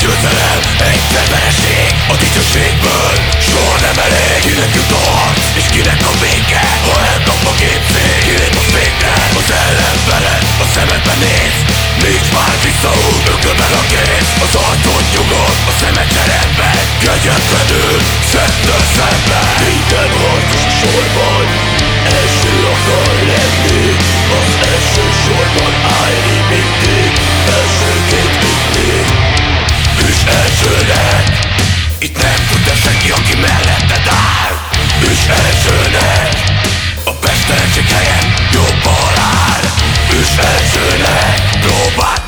Egyszer vereség a dicsőségből. Soha nem elég Kinek jut a harc és kinek a vége. Ha elkap a képzég Kilép a fékre Az ellenfeled a szemedbe néz. Nincs már visszaút Ökölben a kéz. Az arcod nyugodt A szemed cserepben Kegyetlenül Szemtől senki, aki melletted áll Üs elsőnek A pestelenség helyen jobban áll Üs elsőnek Próbáld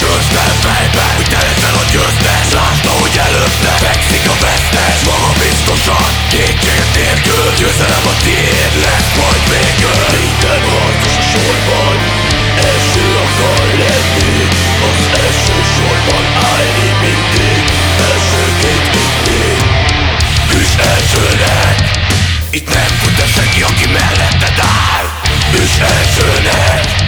El fejben Hogy te leszel a győztes Lásd ahogy előtte Fekszik a vesztes Maga biztosan Kétséget nélkül Győzelem a tiéd lesz majd végül Minden harcos a sorban Első akar lenni Az első sorban állni mindig Elsőként mindig Üs elsőnek Itt nem fut senki, aki melletted áll Üs elsőnek